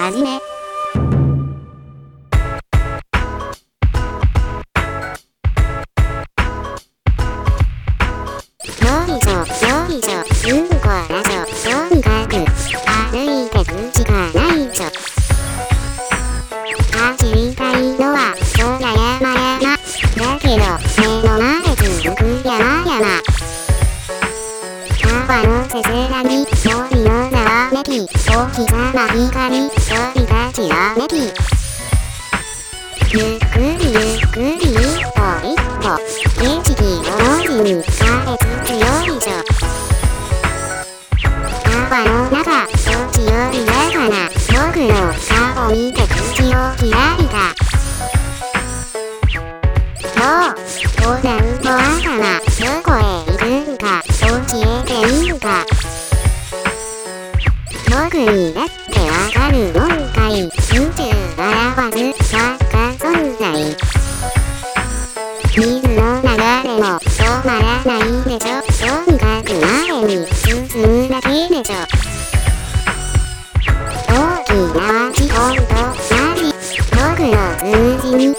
はじめ。き、お日様光、鳥たちわめき。ゆっくりゆっくり一歩一歩、景色の文字に変えつつよいしょ。川の中、時折やかな、僕の顔見て口を開いた。もう、横断歩僕にだってわかるもんかい、宇宙表す輪っか存在。水の流れも止まらないでしょ、とにかく前に進むだけでしょ。大きな足ほんとなり、僕の数字に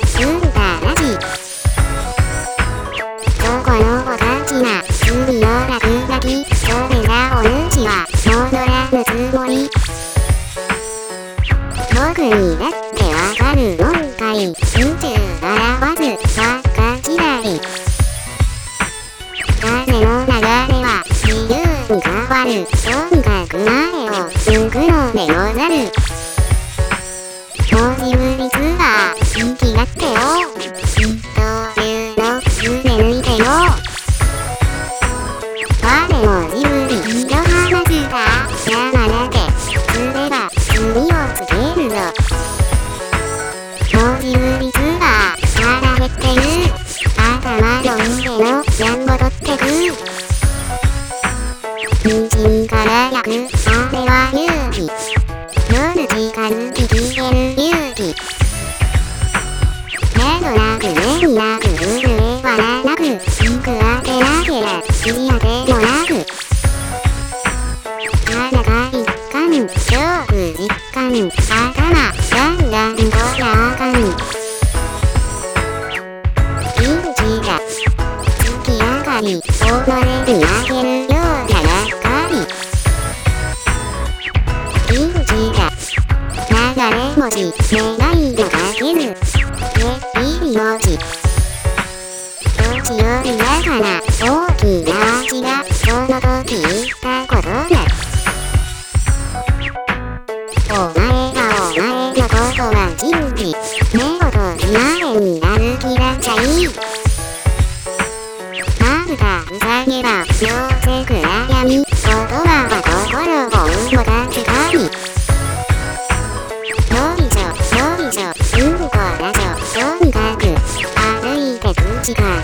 僕にだってわかるもんかい、宇宙表す輪っか時代。風の流れは自由に変わる、音楽前を向くのでござる。道から焼く、あれは勇気。夜近づき消える勇気。目のなく目になく震えはなく、行く当てなけりゃ、知り当てもなく。裸一貫、恐怖実感、頭、だんだんぼやかに。ピンチが、月明かり、己にあげるような7文字ないがかけるえいい文し年寄りだ。から大きな足がその時言ったことだ。お前がお前のことは人事目を閉じ前に歩き出しゃいいまぶた塞げば溶接か